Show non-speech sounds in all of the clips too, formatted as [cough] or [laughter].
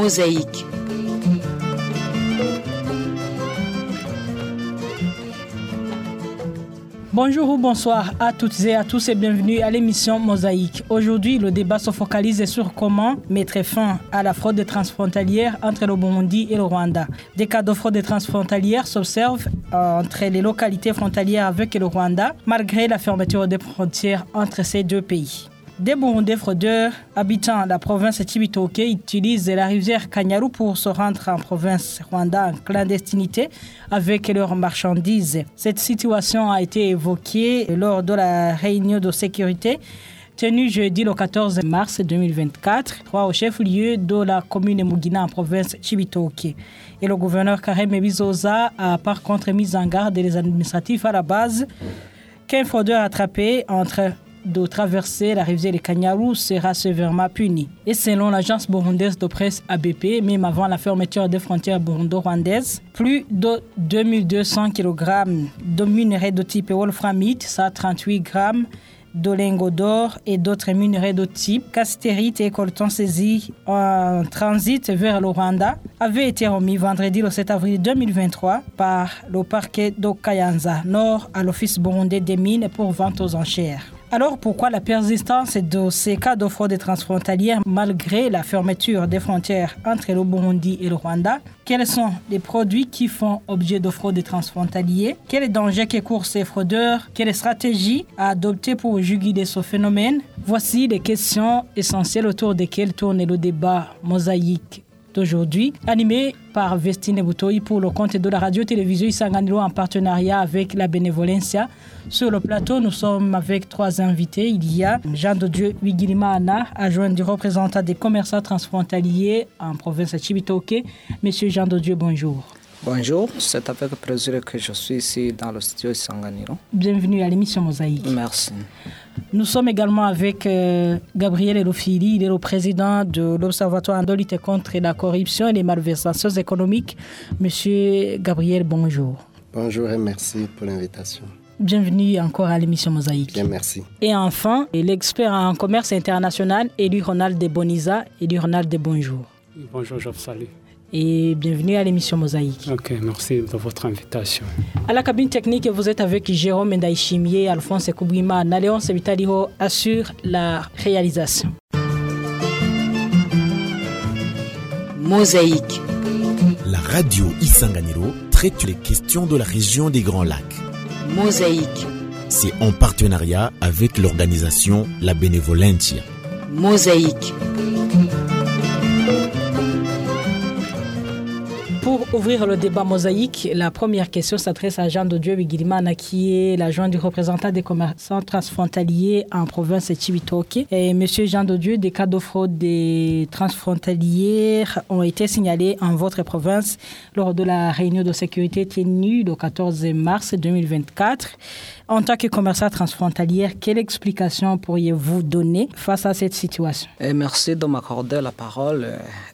Mosaïque. Bonjour ou bonsoir à toutes et à tous et bienvenue à l'émission Mosaïque. Aujourd'hui, le débat se focalise sur comment mettre fin à la fraude transfrontalière entre le Burundi et le Rwanda. Des cas de fraude transfrontalière s'observent entre les localités frontalières avec le Rwanda, malgré la fermeture des frontières entre ces deux pays. Des Burundais fraudeurs habitant la province Tibitoke utilisent la rivière Kanyaru pour se rendre en province Rwanda en clandestinité avec leurs marchandises. Cette situation a été évoquée lors de la réunion de sécurité tenue jeudi le 14 mars 2024 au chef-lieu de la commune Mugina en province Chibitoke. Et le gouverneur Karem Bizoza a par contre mis en garde les administratifs à la base qu'un fraudeur attrapé entre de traverser la rivière de Kanyaru sera sévèrement puni. Et selon l'agence burundaise de presse ABP, même avant la fermeture des frontières burundo-rwandaises, plus de 2200 kg de minerais de type wolframite, ça 38 grammes de lingots d'or et d'autres minerais de type castérite et coltan saisis en transit vers le Rwanda avaient été remis vendredi le 7 avril 2023 par le parquet de Kayanza Nord à l'Office burundais des mines pour vente aux enchères. Alors pourquoi la persistance de ces cas de fraude transfrontalière malgré la fermeture des frontières entre le Burundi et le Rwanda? Quels sont les produits qui font objet de fraude transfrontalière Quel est danger que courent ces fraudeurs? Quelle stratégie à adopter pour juguler ce phénomène? Voici les questions essentielles autour desquelles tourne le débat mosaïque d'aujourd'hui, animé par Vestine Boutoy pour le compte de la radio-télévision Isanganiro en partenariat avec la Benevolencia. Sur le plateau, nous sommes avec trois invités. Il y a Jean de Dieu Wigilimana, adjoint du représentant des commerçants transfrontaliers en province de Chibitoke. Monsieur Jean de Dieu, bonjour. Bonjour, c'est avec plaisir que je suis ici dans le studio Sanganiro. Bienvenue à l'émission Mosaïque. Merci. Nous sommes également avec euh, Gabriel Elofili, il est le président de l'Observatoire de lutte contre la corruption et les malversations économiques. Monsieur Gabriel, bonjour. Bonjour et merci pour l'invitation. Bienvenue encore à l'émission Mosaïque. Bien, merci. Et enfin, l'expert en commerce international, Élu Ronald de Boniza. Élu Ronald de bonjour. Bonjour, je vous salue et bienvenue à l'émission Mosaïque. Ok, merci de votre invitation. À la cabine technique, vous êtes avec Jérôme Ndaïchimier, Alphonse Koubima, Naléon Sebitaliho assure la réalisation. Mosaïque. La radio Isanganiro traite les questions de la région des Grands Lacs. Mosaïque. C'est en partenariat avec l'organisation La Benevolentia. Mosaïque. Pour ouvrir le débat mosaïque, la première question s'adresse à Jean de Dieu Wigilimana, qui est l'adjoint du représentant des commerçants transfrontaliers en province de Chibitoke. Monsieur Jean de Dieu, des cas de fraude des ont été signalés en votre province lors de la réunion de sécurité tenue le 14 mars 2024. En tant que commerçant transfrontalier, quelle explication pourriez-vous donner face à cette situation? Et Merci de m'accorder la parole.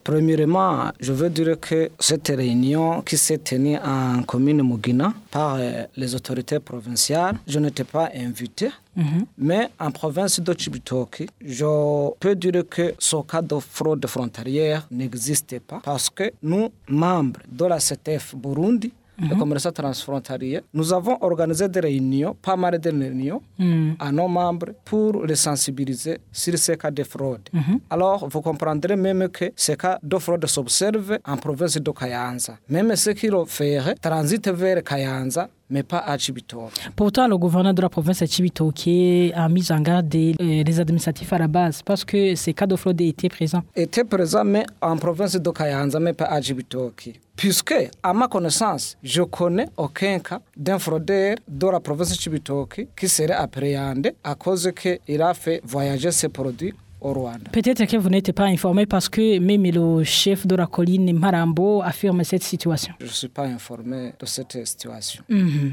Premièrement, je veux dire que cette réunion qui s'est tenue en commune Mugina par les autorités provinciales, je n'étais pas invité. Mm -hmm. Mais en province de Chibitoke, je peux dire que ce cas de fraude frontalière n'existait pas parce que nous, membres de la CTF Burundi, Mm -hmm. les commerçants transfrontaliers, nous avons organisé des réunions, pas mal de réunions, mm. à nos membres pour les sensibiliser sur ces cas de fraude. -hmm. Alors, vous comprendrez même que ces cas de fraude s'observent en province de Kayanza. Même ceux qui le feraient transitent vers Kayanza mais pas à Chibitoke. Pourtant, le gouverneur de la province de Chibitoke a mis en garde les administratifs à la base parce que ces cas de fraude étaient présents. Étaient présents, mais en province de Kayanza, mais pas à Chibitoke. Puisque, à ma connaissance, je connais aucun cas d'un fraudeur de la province de Chibitoke qui serait appréhendé à cause qu'il a fait voyager ses produits Peut-être que vous n'êtes pas informé parce que même le chef de la colline Marambo affirme cette situation. Je ne suis pas informé de cette situation. Mm -hmm.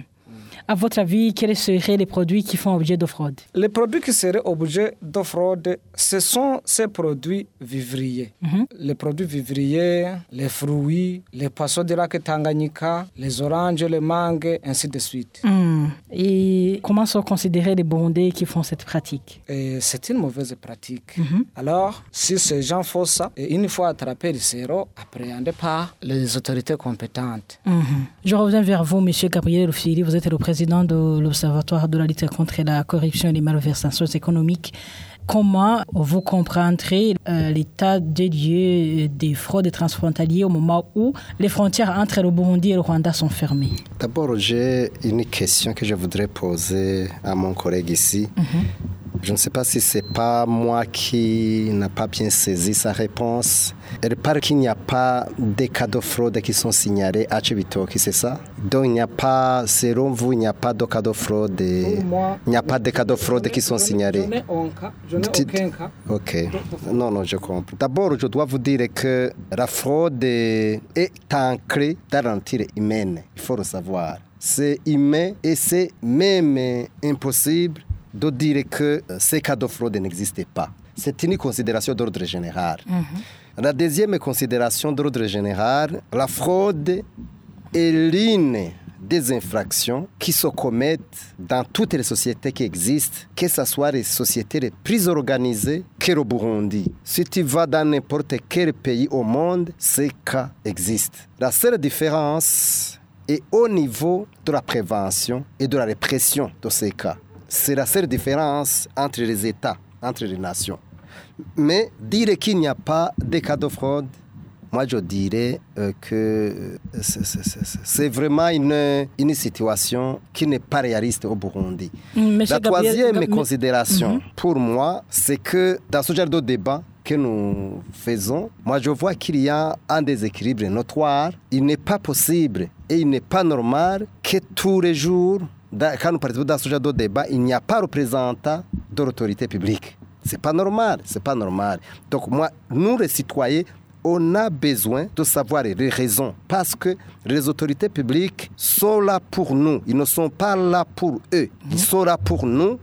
À votre avis, quels seraient les produits qui font objet de fraude Les produits qui seraient objets de fraude, ce sont ces produits vivriers. Les produits vivriers, les fruits, les poissons du lac Tanganyika, les oranges, les mangues, ainsi de suite. Hmm. Et comment sont considérés les Burundais qui font cette pratique c'est une mauvaise pratique. Alors, si ces gens font ça, et une fois attrapés, ils seront appréhendés par les autorités compétentes. Mhm. Je reviens vers vous, Monsieur Gabriel Rufiri. Vous êtes le président de l'Observatoire de la lutte contre la corruption et les malversations économiques. Comment vous comprendrez euh, l'état des lieux des fraudes transfrontalières au moment où les frontières entre le Burundi et le Rwanda sont fermées? D'abord, j'ai une question que je voudrais poser à mon collègue ici. Je ne sais pas si c'est pas moi qui n'a pas bien saisi sa réponse. Elle parle qu'il n'y a pas de cas de fraude qui sont signalés à Chibitoki, c'est ça? Donc il n'y a pas, selon vous, il n'y a pas de cas de fraude. Il n'y a pas de cas de fraude qui sont signalés. Je n'ai aucun cas. Ok. Non, non, je comprends. D'abord, je dois vous dire que la fraude est ancrée dans nature humaine. Il faut le savoir. C'est humain et c'est même impossible de dire que euh, ces cas de fraude n'existent pas. C'est une considération d'ordre général. La deuxième considération d'ordre général, la fraude est l'une des infractions qui se commettent dans toutes les sociétés qui existent, que ce soit les sociétés les plus organisées que le Burundi. Si tu vas dans n'importe quel pays au monde, ces cas existent. La seule différence est au niveau de la prévention et de la répression de ces cas. C'est la seule différence entre les États, entre les nations. Mais dire qu'il n'y a pas de cas de fraude, moi je dirais euh, que euh, c'est- vraiment une, une situation qui n'est pas réaliste au Burundi. Mm, Monsieur La Gabriel- troisième considération pour moi, c'est que dans ce genre de débat que nous faisons, moi je vois qu'il y a un déséquilibre notoire. Il n'est pas possible et il n'est pas normal que tous les jours, dans- quand nous participons dans ce genre de débat, il n'y a pas représentant de l'autorité publique. C'est pas normal, c'est pas normal. Donc moi, nous les citoyens, on a besoin de savoir les raisons parce que les autorités publiques sont là pour nous. Ils ne sont pas là pour eux. Ils sont là pour nous.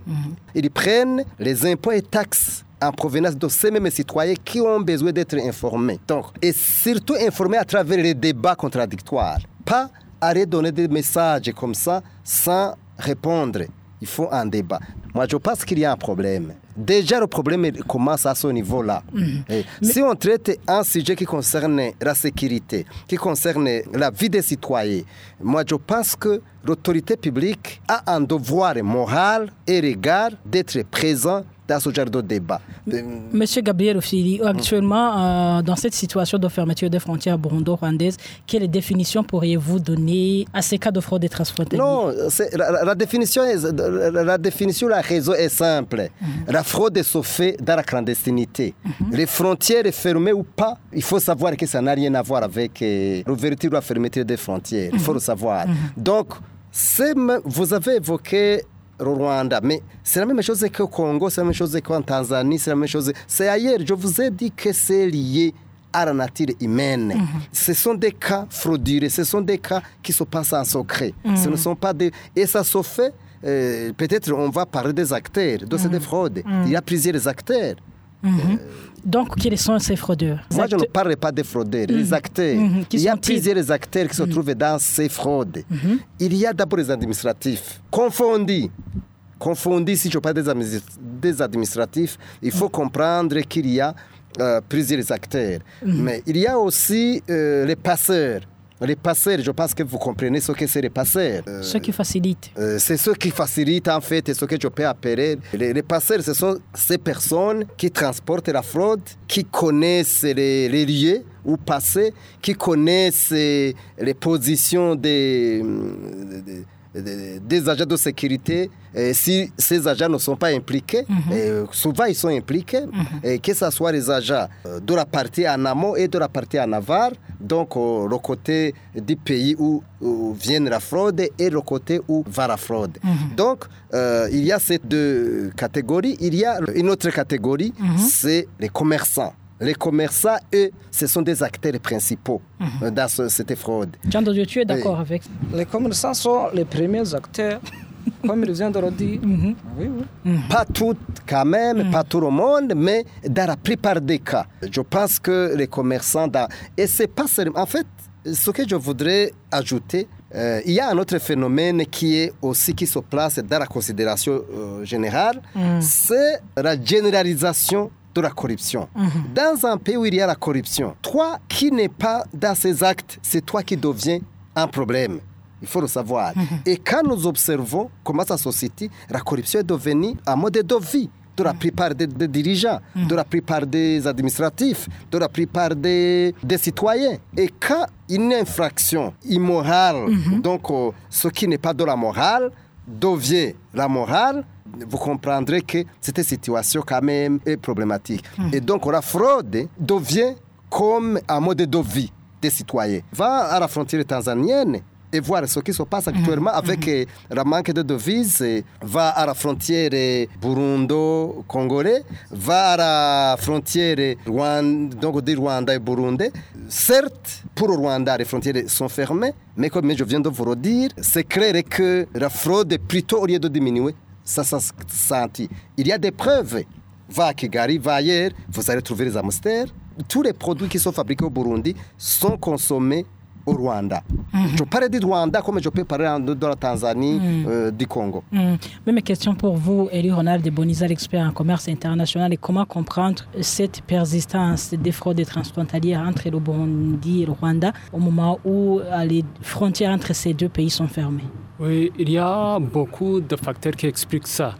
Ils prennent les impôts et taxes en provenance de ces mêmes citoyens qui ont besoin d'être informés. Donc, et surtout informés à travers les débats contradictoires. Pas à redonner des messages comme ça sans répondre. Il faut un débat. Moi, je pense qu'il y a un problème. Déjà, le problème commence à ce niveau-là. Et Si on traite un sujet qui concerne la sécurité, qui concerne la vie des citoyens, moi, je pense que l'autorité publique a un devoir moral et regard d'être présent dans ce genre de débat. Euh, Monsieur Gabriel Ofili, actuellement, euh, dans cette situation de fermeture des frontières burundo-rwandaises, quelle définition pourriez-vous donner à ces cas de fraude et transfrontalière Non, la, définition, est- la, la définition, la raison est simple. La fraude se fait dans la clandestinité. Les frontières fermées ou pas, il faut savoir que ça n'a rien à voir avec euh, l'ouverture ou la fermeture des frontières. Il faut le savoir. Donc, c'est même- vous avez évoqué Rwanda, mais c'est la même chose qu'au Congo, c'est la même chose qu'en Tanzanie, c'est la même chose. C'est ailleurs. Je vous ai dit que c'est lié à la nature humaine. Ce sont des cas frauduleux, ce sont des cas qui se passent en secret. Ce ne sont pas des... Et ça se fait, euh, peut-être on va parler des acteurs, de cette fraude. Il y a plusieurs acteurs. Donc, quels sont ces fraudeurs? Moi, je ne parle pas des fraudeurs, les acteurs. Mhm. Il y a plusieurs acteurs qui se trouvent dans ces fraudes. Il y a d'abord les administratifs, confondus. Confondus, si je parle des administratifs, il faut comprendre qu'il y a euh, plusieurs acteurs. Mais il y a aussi euh, les passeurs. Les passeurs, je pense que vous comprenez ce que c'est les passeurs. Euh, Ceux qui facilitent. euh, c'est ce qui facilite en fait ce que je peux appeler les, les passeurs. Ce sont ces personnes qui transportent la fraude, qui connaissent les, les lieux où passer, qui connaissent les positions des, des- des- agents de sécurité. Et si ces agents ne sont pas impliqués, euh, souvent ils sont impliqués, et que ce soit les agents euh, de la partie en amont et de la partie en aval, donc euh, le côté du pays où, où vient la fraude et le côté où va la fraude. Donc, euh, il y a ces deux catégories. Il y a une autre catégorie, c'est les commerçants. Les commerçants, eux, ce sont des acteurs principaux euh, dans ce- cette fraude. Jean Dieu, tu es d'accord avec Les commerçants sont les premiers acteurs, [laughs] comme il vient de le dire. Oui, oui. Pas tout quand même, pas tout le monde, mais dans la plupart des cas. Je pense que les commerçants, dans... et c'est pas seulement... En fait, ce que je voudrais ajouter, euh, il y a un autre phénomène qui est aussi qui se place dans la considération euh, générale, c'est la généralisation de la corruption. Dans un pays où il y a la corruption, toi qui n'es pas dans ces actes, c'est toi qui deviens un problème. Il faut le savoir. Et quand nous observons comment sa société, la corruption est devenue un mode de vie de la plupart des, des dirigeants, de la plupart des administratifs, de la plupart des, des citoyens. Et quand une infraction immorale, donc euh, ce qui n'est pas de la morale, devient la morale, vous comprendrez que cette situation quand même est problématique. Et donc la fraude devient comme un mode de vie des citoyens. Va à la frontière tanzanienne et voir ce qui se passe actuellement avec euh, le manque de devises. Va à la frontière burundo-congolais, va à la frontière Rwanda, donc de Rwanda et Burundi. Certes, pour le Rwanda, les frontières sont fermées, mais comme je viens de vous le dire, c'est clair que la fraude, plutôt au lieu de diminuer, ça s'est senti. Il y a des preuves. Va à Kigali, va ailleurs, vous allez trouver les hamsters. Tous les produits qui sont fabriqués au Burundi sont consommés au Rwanda. Je parle du Rwanda comme je peux parler de la Tanzanie, euh, du Congo. Hmm. Même question pour vous, Eli Ronald de Boniza, l'expert en commerce international, et comment comprendre cette persistance des fraudes transfrontalières entre le Burundi et le Rwanda au moment où euh, les frontières entre ces deux pays sont fermées? Oui, il y a beaucoup de facteurs qui expliquent ça,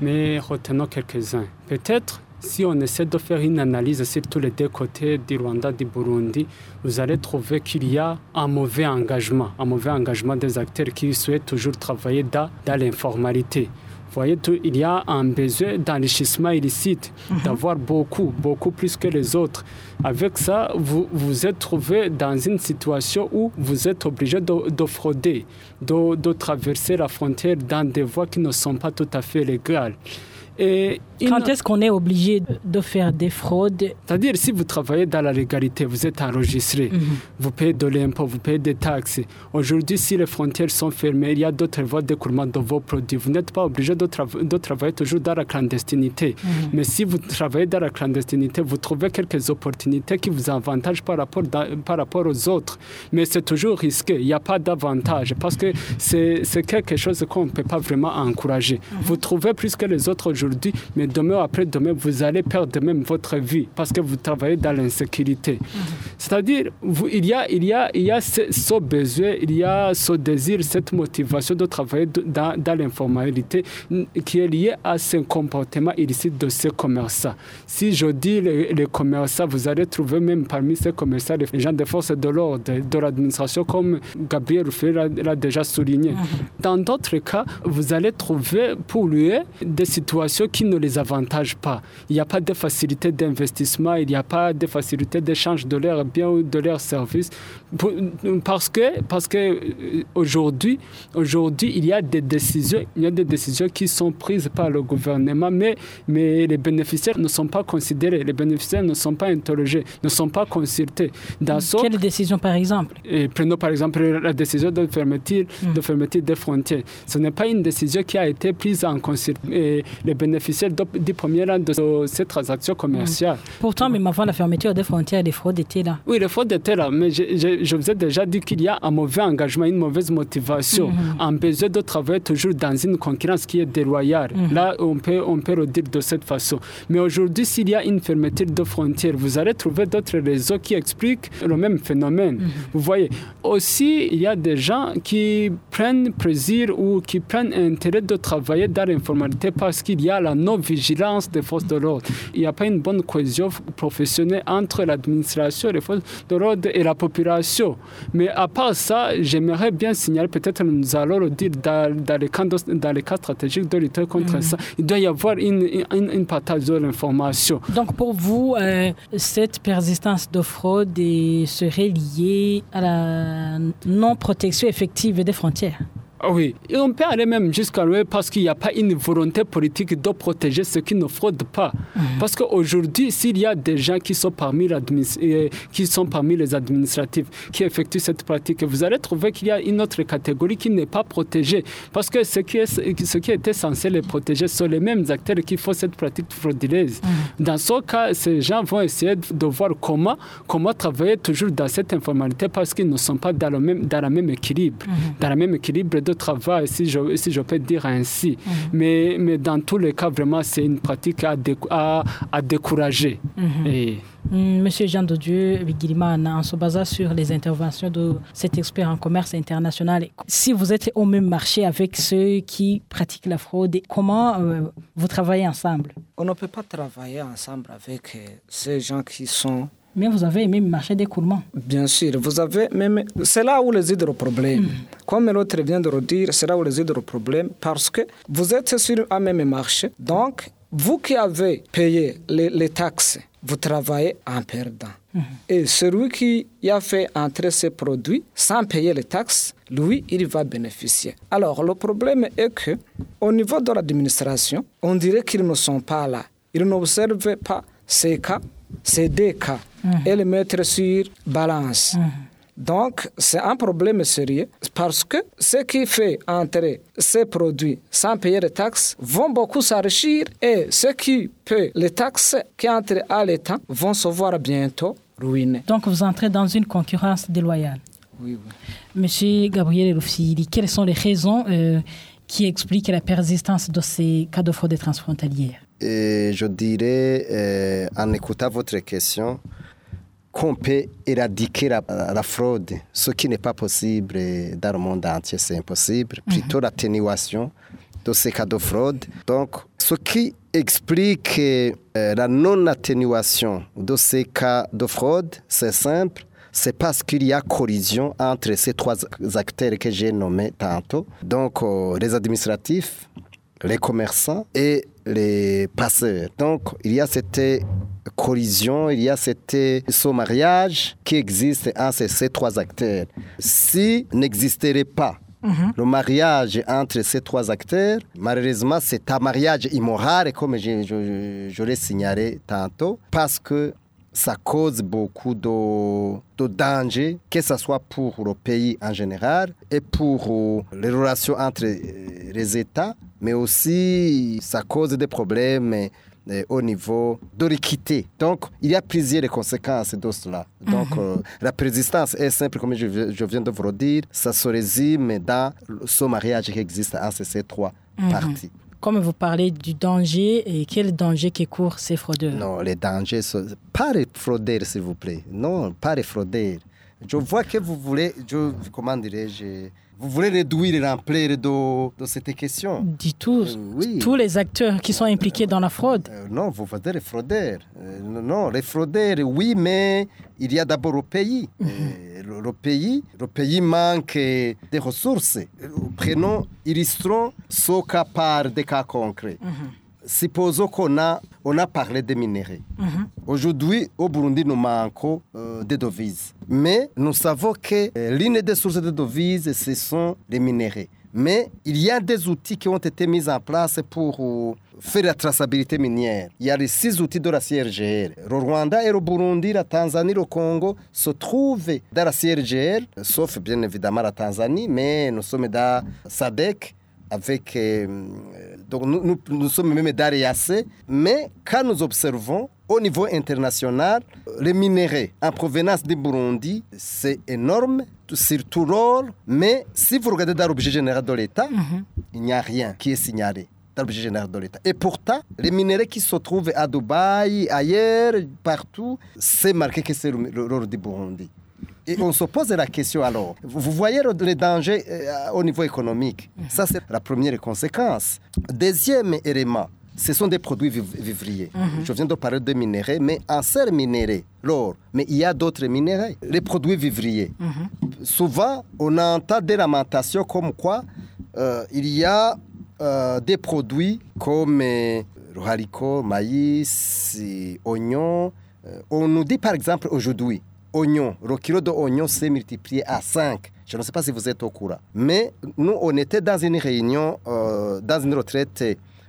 mais retenons quelques-uns. Peut-être si on essaie de faire une analyse sur tous les deux côtés du Rwanda, du Burundi, vous allez trouver qu'il y a un mauvais engagement, un mauvais engagement des acteurs qui souhaitent toujours travailler dans, dans l'informalité. Vous voyez, tout- il y a un besoin d'enrichissement illicite, d'avoir beaucoup, beaucoup plus que les autres. Avec ça, vous vous êtes trouvé dans une situation où vous êtes obligé de, de frauder, de, de traverser la frontière dans des voies qui ne sont pas tout à fait légales. Et Quand est-ce qu'on est obligé de faire des fraudes c'est-à-dire, si vous travaillez dans la légalité, vous êtes enregistré, vous payez de l'impôt, vous payez des taxes. Aujourd'hui, si les frontières sont fermées, il y a d'autres voies d'écoulement de vos produits. Vous n'êtes pas obligé de, trava- de travailler toujours dans la clandestinité. Mais si vous travaillez dans la clandestinité, vous trouvez quelques opportunités qui vous avantagent par rapport, dans- par rapport aux autres. Mais c'est toujours risqué. Il n'y a pas d'avantage parce que c'est quelque chose qu'on ne peut pas vraiment encourager. Vous trouvez plus que les autres aujourd'hui, mais demain après demain, vous allez perdre même votre vie parce que vous travaillez dans l'insécurité. C'est-à-dire, il y a, il y a, il y a ce, ce besoin, il y a ce désir, cette motivation de travailler dans, dans l'informalité qui est liée à ce comportement illicite de ces commerçants. Si je dis les, les commerçants, vous allez trouver même parmi ces commerçants les gens des forces de l'ordre, de l'administration, comme Gabriel Ruffier l'a l'a déjà souligné. Dans d'autres cas, vous allez trouver pour lui des situations qui ne les avantagent pas. Il n'y a pas de facilité d'investissement, il n'y a pas de facilité d'échange de leurs biens ou de leurs services. Parce que, parce que euh, aujourd'hui, aujourd'hui, il y a des décisions, il y a des décisions qui sont prises par le gouvernement, mais, mais les bénéficiaires ne sont pas considérés, les bénéficiaires ne sont pas interrogés, ne sont pas consultés. Dans Quelle décision par exemple? Et prenons par exemple la décision de fermeture, de fermeture des frontières. Ce n'est pas une décision qui a été prise en considération. Et les bénéficiaires de- du premier rang de ce- cette transaction commerciale. Pourtant, même avant la fermeture des frontières, les fraudes étaient là. Oui, le fraude était là, mais je, je- je vous ai déjà dit qu'il y a un mauvais engagement, une mauvaise motivation, un besoin de travailler toujours dans une concurrence qui est déloyale. Là, on peut, on peut le dire de cette façon. Mais aujourd'hui, s'il y a une fermeture de frontières, vous allez trouver d'autres réseaux qui expliquent le même phénomène. Vous voyez, aussi, il y a des gens qui prennent plaisir ou qui prennent intérêt de travailler dans l'informalité parce qu'il y a la non-vigilance des forces de l'ordre. Il n'y a pas une bonne cohésion professionnelle entre l'administration, les forces de l'ordre et la population. Mais à part ça, j'aimerais bien signaler, peut-être nous allons le dire dans, dans les, cas de- dans les cas stratégiques de lutter contre ça, il doit y avoir une, une, une partage de l'information. Donc pour vous, euh, cette persistance de fraude serait liée à la non-protection effective des frontières? Oui, et on peut aller même jusqu'à loin parce qu'il n'y a pas une volonté politique de protéger ceux qui ne fraudent pas. Parce qu'aujourd'hui, s'il y a des gens qui sont, parmi l'adminis- euh, qui sont parmi les administratifs qui effectuent cette pratique, vous allez trouver qu'il y a une autre catégorie qui n'est pas protégée. Parce que ce qui, est, ce qui était censé les protéger sont les mêmes acteurs qui font cette pratique frauduleuse. Dans ce cas, ces gens vont essayer de voir comment, comment travailler toujours dans cette informalité parce qu'ils ne sont pas dans le même, dans la même équilibre, dans le même équilibre de travail, si je, si je peux dire ainsi. mais, mais dans tous les cas, vraiment, c'est une pratique à, à, à décourager. Et, Hum, Monsieur Jean de Dieu Bigirimana, en se basant sur les interventions de cet expert en commerce international, si vous êtes au même marché avec ceux qui pratiquent la fraude, comment euh, vous travaillez ensemble? On ne peut pas travailler ensemble avec euh, ces gens qui sont Mais vous avez même marché d'écoulement. Bien sûr, vous avez même. C'est là où réside le problème. Comme l'autre vient de le dire, c'est là où réside le problème parce que vous êtes sur un même marché. Donc, vous qui avez payé les, les taxes, vous travaillez en perdant. Et celui qui a fait entrer ses produits sans payer les taxes, lui, il va bénéficier. Alors, le problème est que, au niveau de l'administration, on dirait qu'ils ne sont pas là. Ils n'observent pas ces cas, ces deux cas, et les mettre sur balance. Donc, c'est un problème sérieux parce que ceux qui font entrer ces produits sans payer les taxes vont beaucoup s'enrichir et ceux qui paient les taxes qui entrent à l'État vont se voir bientôt ruinés. Donc vous entrez dans une concurrence déloyale. Oui, oui. Monsieur Gabriel Rufili, quelles sont les raisons euh, qui expliquent la persistance de ces cas de fraude transfrontalière Et je dirais, euh, en écoutant votre question, qu'on peut éradiquer la, la fraude, ce qui n'est pas possible dans le monde entier, c'est impossible. Plutôt l'atténuation de ces cas de fraude. Donc, ce qui explique euh, la non-atténuation de ces cas de fraude, c'est simple. C'est parce qu'il y a collision entre ces trois acteurs que j'ai nommés tantôt. Donc, euh, les administratifs, les commerçants et les passeurs. Donc, il y a cette collision, il y a cette, ce mariage qui existe entre ces trois acteurs. Si n'existerait pas le mariage entre ces trois acteurs, malheureusement, c'est un mariage immoral, comme je, je, je l'ai signalé tantôt, parce que ça cause beaucoup de, de dangers, que ce soit pour le pays en général et pour euh, les relations entre euh, les États, mais aussi ça cause des problèmes au niveau de l'équité. Donc, il y a plusieurs conséquences de cela. Donc, euh, la persistance est simple, comme je, je viens de vous le dire, ça se résume dans ce mariage qui existe entre ces trois parties. Comme vous parlez du danger, et quel danger qui courent ces fraudeurs? Non, les dangers sont... Pas les fraudeurs, s'il vous plaît. Non, pas les fraudeurs. Je vois que vous voulez, je, comment dirais-je, vous voulez réduire l'ampleur de, de cette question. Du tout, Euh, oui. tous les acteurs qui sont impliqués dans la fraude. Euh, non, vous voulez les fraudeurs. Euh, non, les fraudeurs, oui, mais il y a d'abord le pays. Le, le pays. Le pays manque de ressources. Prenons, illustrons ce cas par des cas concrets. Supposons qu'on a, on a parlé des minéraux. Aujourd'hui, au Burundi, nous manquons euh, des devises. Mais nous savons que euh, l'une des sources de devises, ce sont les minéraux. Mais il y a des outils qui ont été mis en place pour euh, faire la traçabilité minière. Il y a les six outils de la CRGL. Le Rwanda et le Burundi, la Tanzanie, le Congo se trouvent dans la CRGL, sauf bien évidemment la Tanzanie, mais nous sommes dans SADC avec euh, donc nous, nous, nous sommes même l'EAC, mais quand nous observons au niveau international, les minéraux en provenance du Burundi, c'est énorme, surtout l'or, mais si vous regardez dans l'objet général de l'État, il n'y a rien qui est signalé dans l'objet général de l'État. Et pourtant, les minéraux qui se trouvent à Dubaï, ailleurs, partout, c'est marqué que c'est l'or du Burundi. Et on se pose la question alors, vous voyez les dangers euh, au niveau économique? Ça, c'est la première conséquence. Deuxième élément, ce sont des produits viv- vivriers. Je viens de parler de minéraux, mais en serre minéraux, l'or, mais il y a d'autres minéraux, les produits vivriers. Souvent, on entend des lamentations comme quoi euh, il y a euh, des produits comme euh, le haricot, maïs, oignons. On nous dit par exemple aujourd'hui, oignon, le kilo d'oignon s'est multiplié à 5 Je ne sais pas si vous êtes au courant. Mais nous, on était dans une réunion, euh, dans une retraite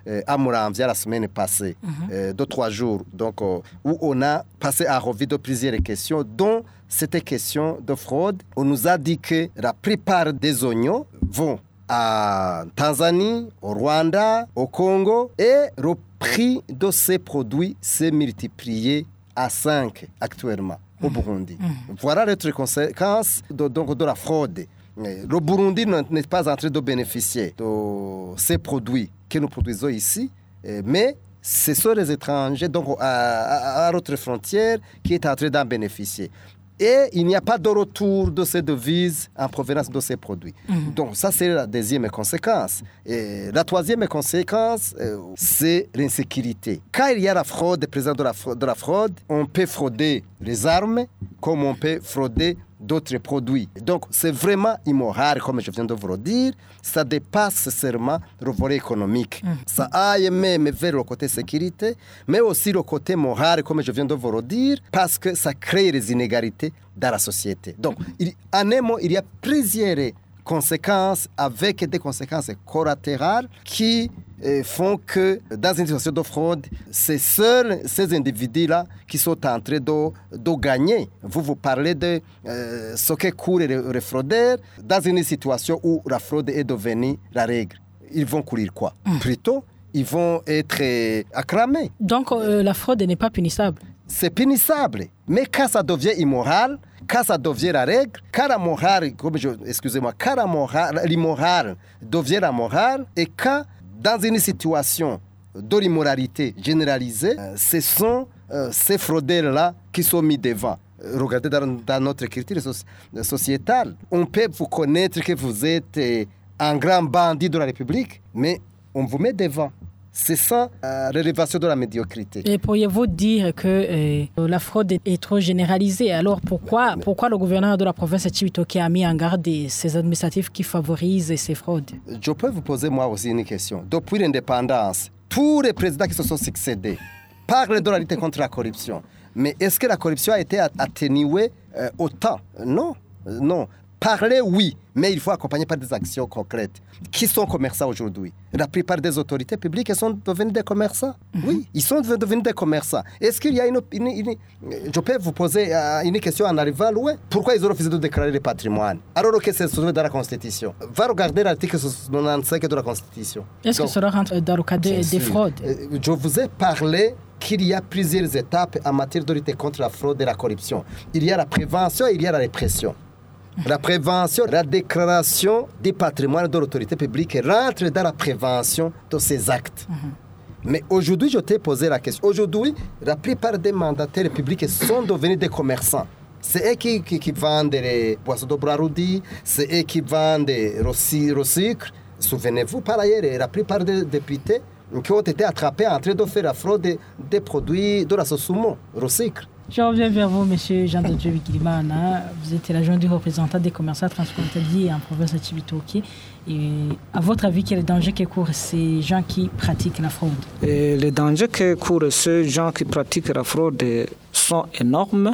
euh, à Mouramvia la semaine passée, euh, de trois jours, donc, euh, où on a passé à revue de plusieurs questions, dont cette question de fraude. On nous a dit que la plupart des oignons vont à Tanzanie, au Rwanda, au Congo, et le prix de ces produits s'est multiplié à 5 actuellement au Burundi. Voilà les conséquences de, donc, de la fraude. Le Burundi ne- n'est pas en train de bénéficier de ces produits que nous produisons ici, eh, mais ce sont les étrangers donc, à, à- à notre frontière qui est en train d'en bénéficier. Et il n'y a pas de retour de ces devises en provenance de ces produits. Donc ça, c'est la deuxième conséquence. Et la troisième conséquence, euh, c'est l'insécurité. Quand il y a la fraude, présent de la, fraude, de la fraude, on peut frauder les armes comme on peut frauder d'autres produits. Donc c'est vraiment immoral, comme je viens de vous le dire. Ça dépasse seulement le volet économique. Ça aille même vers le côté sécurité, mais aussi le côté moral, comme je viens de vous le dire, parce que ça crée les inégalités dans la société. Donc, il, en un mot, il y a plusieurs conséquences avec des conséquences collatérales qui euh, font que dans une situation de fraude, c'est seuls ces individus-là qui sont en train de, de gagner. Vous vous parlez de euh, ce que courent les, les fraudeurs dans une situation où la fraude est devenue la règle. Ils vont courir quoi? Plutôt, ils vont être euh, acclamés Donc euh, la fraude n'est pas punissable. c'est punissable. Mais quand ça devient immoral, quand ça devient la règle, quand la morale, comme je, excusez-moi, la morale, l'immoral devient la morale, et quand dans une situation de l'immoralité généralisée, euh, ce sont euh, ces fraudeurs-là qui sont mis devant. Regardez dans, notre culture soci- sociétale, on peut vous connaître que vous êtes euh, un grand bandit de la République, mais on vous met devant. C'est ça euh, l'élévation de la médiocrité. Et pourriez-vous dire que euh, la fraude est, trop généralisée? Alors pourquoi, pourquoi le gouverneur de la province Chibitoke a mis en garde ces administratifs qui favorisent ces fraudes? Je peux vous poser moi aussi une question. Depuis l'indépendance, tous les présidents qui se sont succédés [laughs] parlent de la lutte contre la corruption. Mais est-ce que la corruption a été atténuée euh, autant Non. Non. Parler, oui, mais il faut accompagner par des actions concrètes. Qui sont commerçants aujourd'hui? La plupart des autorités publiques sont devenues des commerçants. Oui, ils sont devenus des commerçants. Est-ce qu'il y a une, une- une- Je peux vous poser euh, une question en arrivant loin? Pourquoi ils ont refusé de déclarer le patrimoine? Alors que c'est dans la Constitution. Va regarder l'article 95 de la Constitution. Est-ce que cela rentre dans le cadre des fraudes? Euh, Je vous ai parlé qu'il y a plusieurs étapes en matière de lutte contre la fraude et la corruption. Il y a la prévention, il y a la répression. La prévention, la déclaration du patrimoine de l'autorité publique rentre dans la prévention de ces actes. Mais aujourd'hui, je t'ai posé la question. Aujourd'hui, la plupart des mandataires publics sont devenus des commerçants. C'est eux qui, qui- qui vendent les boissons de Brarudi, c'est eux qui vendent le ci- le sucre. Souvenez-vous, par ailleurs, la plupart des députés qui ont été attrapés en train de faire la fraude des, des produits de la Sosumo, le sucre. Je reviens vers vous, monsieur Jean de Dieu. Vous êtes l'agent du représentant des commerçants transfrontaliers en province de Chibitoke. Et à votre avis, quel est le danger que courent ces gens qui pratiquent la fraude? Et les dangers que courent ceux gens qui pratiquent la fraude sont énormes.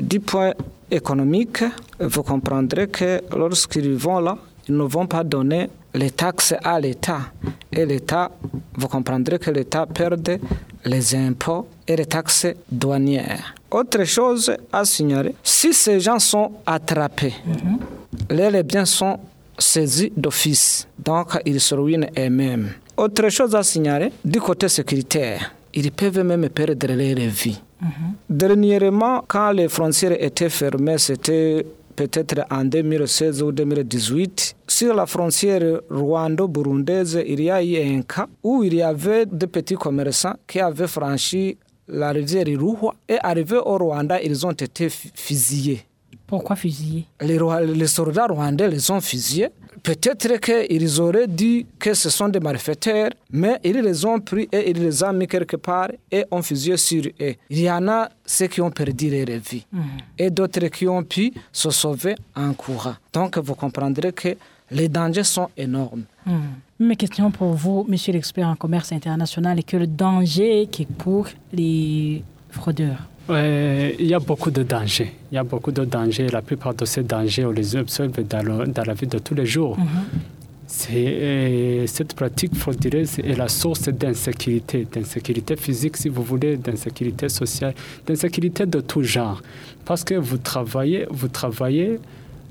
Du point économique, vous comprendrez que lorsqu'ils vont là, ils ne vont pas donner les taxes à l'État. Et l'État, vous comprendrez que l'État perd les impôts et les taxes douanières. Autre chose à signaler, si ces gens sont attrapés, les biens sont saisis d'office, donc ils se ruinent eux-mêmes. Autre chose à signaler, du côté sécuritaire, ils peuvent même perdre leur vie. Dernièrement, quand les frontières étaient fermées, c'était peut-être en 2016 ou 2018, sur la frontière rwando-burundaise, il y a eu un cas où il y avait des petits commerçants qui avaient franchi la rivière Iruhwa et arrivés au Rwanda, ils ont été fu- fusillés. Pourquoi fusiller Les, les soldats rwandais les ont fusillés. Peut-être qu'ils auraient dit que ce sont des malfaiteurs, mais ils les ont pris et ils les ont mis quelque part et ont fusillé sur eux. Il y en a ceux qui ont perdu leur vie et d'autres qui ont pu se sauver en courant. Donc vous comprendrez que les dangers sont énormes. Mes questions pour vous, monsieur l'expert en commerce international, est que le danger qui court les fraudeurs? Ouais, il y a beaucoup de dangers. Il y a beaucoup de dangers. La plupart de ces dangers, on les observe dans, le- dans la vie de tous les jours. C'est, euh, cette pratique frauduleuse est la source d'insécurité, d'insécurité physique si vous voulez, d'insécurité sociale, d'insécurité de tout genre. Parce que vous travaillez, vous travaillez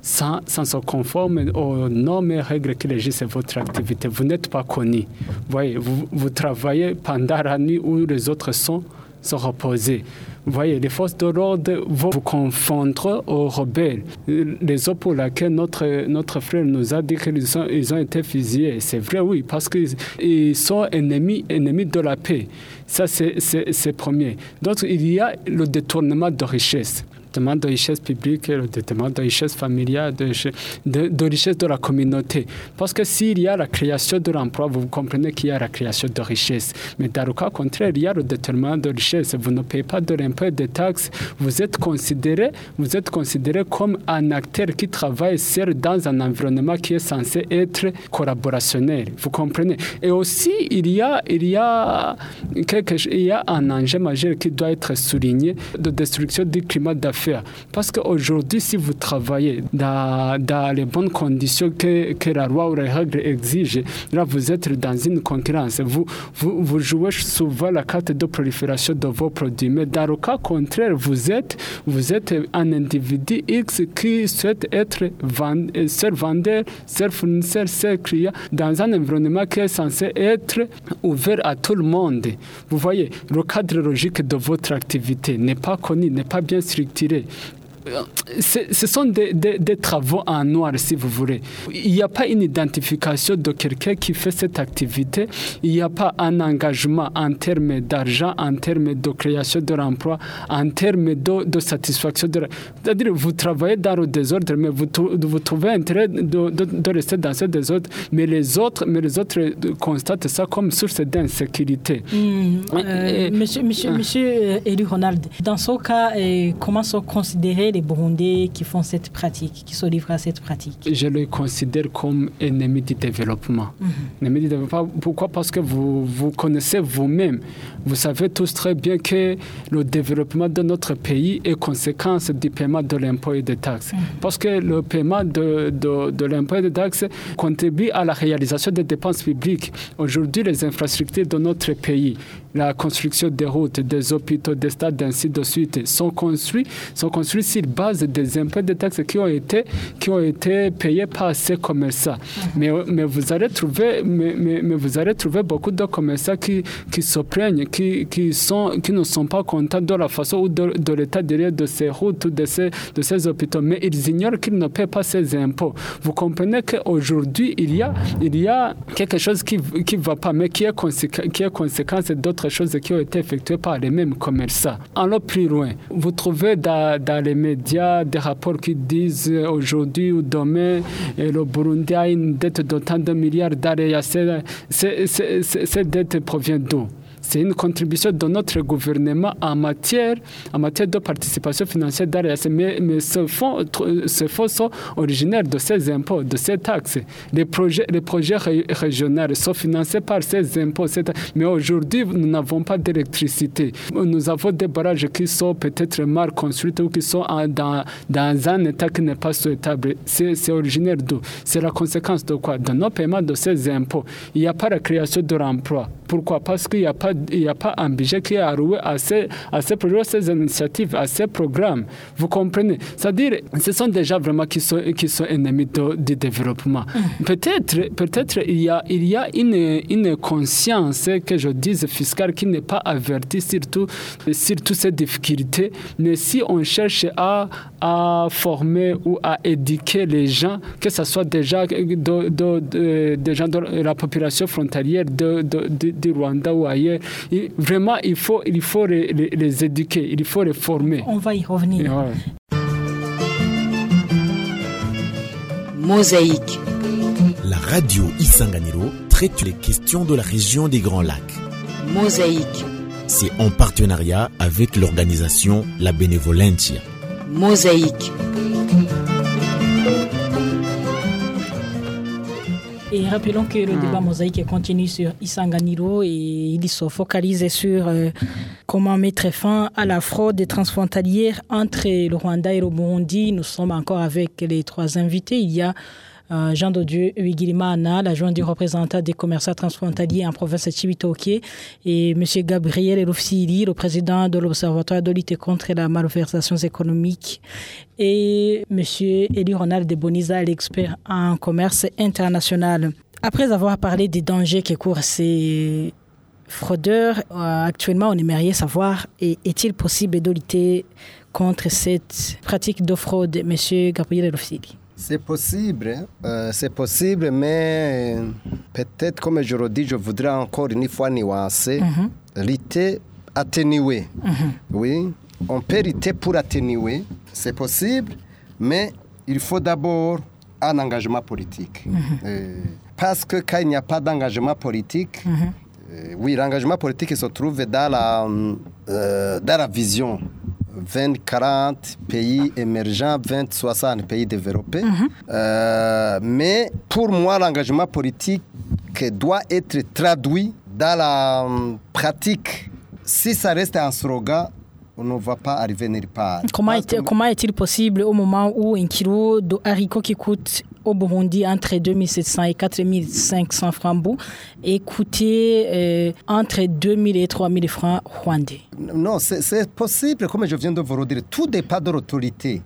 sans, se conformer aux normes et règles qui régissent votre activité. Vous n'êtes pas connu. Voyez, vous, travaillez pendant la nuit où les autres sont, sont reposés. Voyez, les forces de l'ordre vont vous confondre aux rebelles. Les raisons pour lesquelles notre, notre frère nous a dit qu'ils ont, ils ont été fusillés, c'est vrai, oui, parce qu'ils ils sont ennemis, ennemis de la paix. Ça, c'est premier. Donc, il y a le détournement de richesse de richesse publique, de richesse familiale, de, de, de richesse de la communauté. Parce que s'il y a la création de l'emploi, vous comprenez qu'il y a la création de richesse. Mais dans le cas contraire, il y a le détournement de richesse. Vous ne payez pas de l'impôt des taxes. Vous êtes considéré, vous êtes considéré comme un acteur qui travaille seul dans un environnement qui est censé être collaborationnel. Vous comprenez? Et aussi, il y a, il y a, quelque, il y a un enjeu majeur qui doit être souligné de destruction du climat d'affaires. Parce qu'aujourd'hui, si vous travaillez dans, les bonnes conditions que, la loi ou les règles exigent, là, vous êtes dans une concurrence. Vous, jouez souvent la carte de prolifération de vos produits. Mais dans le cas contraire, vous êtes, un individu X qui souhaite être seul vendeur, seul fournisseur, seul client dans un environnement qui est censé être ouvert à tout le monde. Vous voyez, le cadre logique de votre activité n'est pas connu, n'est pas bien structuré. C'est- Ce sont des, des- des travaux en noir, si vous voulez. Il n'y a pas une identification de quelqu'un qui fait cette activité. Il n'y a pas un engagement en termes d'argent, en termes de création de l'emploi, en termes de, de satisfaction. de C'est-à-dire, vous travaillez dans le désordre, mais vous, vous trouvez intérêt de, de- de rester dans ce désordre. Mais les autres, mais les autres constatent ça comme source d'insécurité. Hmm, euh, monsieur, monsieur, Ah. monsieur euh, Eli Ronald, dans ce cas, comment sont considérés les Burundais qui font cette pratique, qui se livrent à cette pratique je le considère comme ennemi du développement. Ennemi du développement. Pourquoi? Parce que vous, vous connaissez vous-même. Vous savez tous très bien que le développement de notre pays est conséquence du paiement de l'impôt et des taxes. Parce que le paiement de, de, de l'impôt et des taxes contribue à la réalisation des dépenses publiques. Aujourd'hui, les infrastructures de notre pays, la construction des routes, des hôpitaux, des stades, ainsi de suite, sont construits, sont construits sur base des impôts des taxes qui ont été, qui ont été payés par ces commerçants. Mais, mais, vous allez trouver, mais, mais, mais vous allez trouver beaucoup de commerçants qui, qui se plaignent, qui, qui, sont, qui ne sont pas contents de la façon ou de, de l'état derrière de ces routes ou de ces, de ces hôpitaux. Mais ils ignorent qu'ils ne paient pas ces impôts. Vous comprenez qu'aujourd'hui, il y a, il y a quelque chose qui ne va pas, mais qui est, conséquence, qui est conséquence d'autres choses qui ont été effectuées par les mêmes commerçants. Allons plus loin. Vous trouvez dans, les médias des rapports qui disent aujourd'hui ou demain, et le Burundi a une dette d'autant de milliards d'arrêts. Cette dette provient d'où? C'est une contribution de notre gouvernement en matière, en matière de participation financière d'AREAS. Mais, mais ce fonds, ce fonds sont originaires de ces impôts, de ces taxes. Les projets, les projets ré, régionaux sont financés par ces impôts. Mais aujourd'hui, nous n'avons pas d'électricité. Nous avons des barrages qui sont peut-être mal construits ou qui sont dans un état qui n'est pas souhaitable. C'est originaire d'où? C'est la conséquence de quoi? De nos paiements de ces impôts. Il n'y a pas la création de l'emploi. Pourquoi? Parce qu'il n'y a pas il n'y a pas un budget qui est alloué à ces, à ces projets, ces initiatives, à ces programmes. Vous comprenez? C'est-à-dire, ce sont des gens vraiment qui sont, qui sont ennemis de, du développement. Mmh. Peut-être peut-être il y a, il y a une, une conscience, que je dise, fiscale qui n'est pas avertie surtout sur toutes ces difficultés. Mais si on cherche à, à former ou à éduquer les gens, que ce soit déjà de, de, de, des gens de la population frontalière de, du Rwanda ou ailleurs, et vraiment, il faut, il faut les, les, les, éduquer, il faut les former. On va y revenir. Ouais. Mosaïque. La radio Isanganiro traite les questions de la région des Grands Lacs. Mosaïque. C'est en partenariat avec l'organisation La Benevolentia. Mosaïque. Et rappelons que le débat mosaïque continue sur Isanganiro et il se focalise sur euh, comment mettre fin à la fraude transfrontalière entre le Rwanda et le Burundi. Nous sommes encore avec les trois invités. Il y a Jean Dodieu Uigilimana, l'adjoint du représentant des commerçants transfrontaliers en province de Chibitoke, et M. Gabriel Elofsili, le président de l'Observatoire de lutte contre la malversation économique, et M. Eli Ronald de Boniza, l'expert en commerce international. Après avoir parlé des dangers que courent ces fraudeurs, euh, actuellement, on aimerait savoir est-il possible de lutter contre cette pratique de fraude, M. Gabriel Elofsili? C'est possible, euh, c'est possible, mais peut-être, comme je le dis, je voudrais encore une fois nuancer. Mhm. Lutter, atténuer. Mhm. Oui, on peut lutter pour atténuer, c'est possible, mais il faut d'abord un engagement politique. Mhm. Euh, parce que quand il n'y a pas d'engagement politique, euh, oui, l'engagement politique se trouve dans la, dans la vision 20-40 pays émergents, 20-60 pays développés. Euh, mais pour moi, l'engagement politique doit être traduit dans la euh, pratique. Si ça reste un slogan, on ne va pas arriver nulle part. Comment est-il possible au moment où un kilo de haricots qui coûte au Burundi entre 2700 et 4500 francs bou est coûté euh, entre 2000 et 3000 francs rwandais Non, c'est possible, comme je viens de vous le dire. Tout dépend de l'autorité.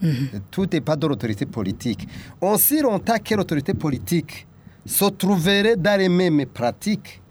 Tout dépend de l'autorité politique. Aussi longtemps que l'autorité politique se trouverait dans les mêmes pratiques,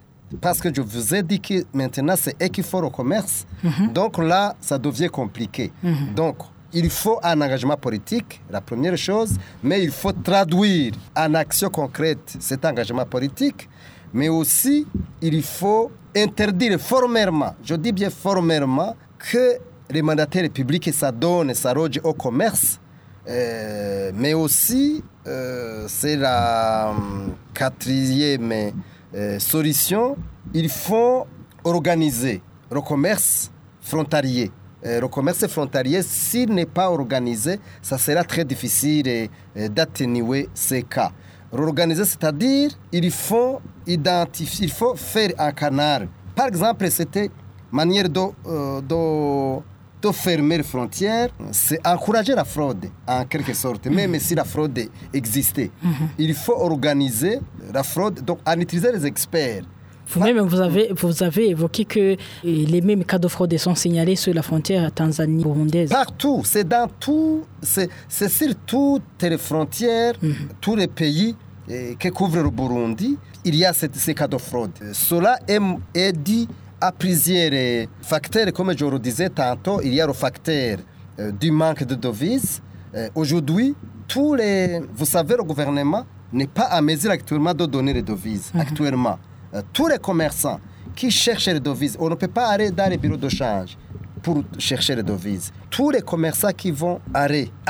parce que je vous ai dit que maintenant c'est eux qui font le commerce, donc là, ça devient compliqué. Donc, il faut un engagement politique, la première chose, mais il faut traduire en action concrète cet engagement politique, mais aussi il faut interdire formellement, je dis bien formellement, que les mandataires publics s'adonnent, s'arrogent au commerce, euh, mais aussi, euh, c'est la hum, quatrième euh, solution, il faut organiser le commerce frontalier. Euh, le commerce frontalier, s'il n'est pas organisé, ça sera très difficile euh, d'atténuer ces cas. L'organiser, c'est-à-dire, il faut identifier, il faut faire un canal. Par exemple, c'était manière de, euh, de, de fermer les frontières, c'est encourager la fraude, en quelque sorte, même si la fraude existait. Il faut organiser la fraude, donc en utiliser les experts. Vous-même, vous avez, vous avez évoqué que les mêmes cas de fraude sont signalés sur la frontière Tanzanie-burundaise. Partout, c'est dans tout, c'est sur toutes les frontières, tous les pays eh, que couvre le Burundi, il y a ces cas de fraude. Cela est, est dû à plusieurs eh, facteurs, comme je le disais tantôt, il y a le facteur euh, du manque de devises. Euh, Aujourd'hui, tous les, vous savez, le gouvernement n'est pas à mesure actuellement de donner les devises. Actuellement, Euh, tous les commerçants qui cherchent les devises, on ne peut pas aller dans les bureaux de change pour chercher les devises. Tous les commerçants qui vont à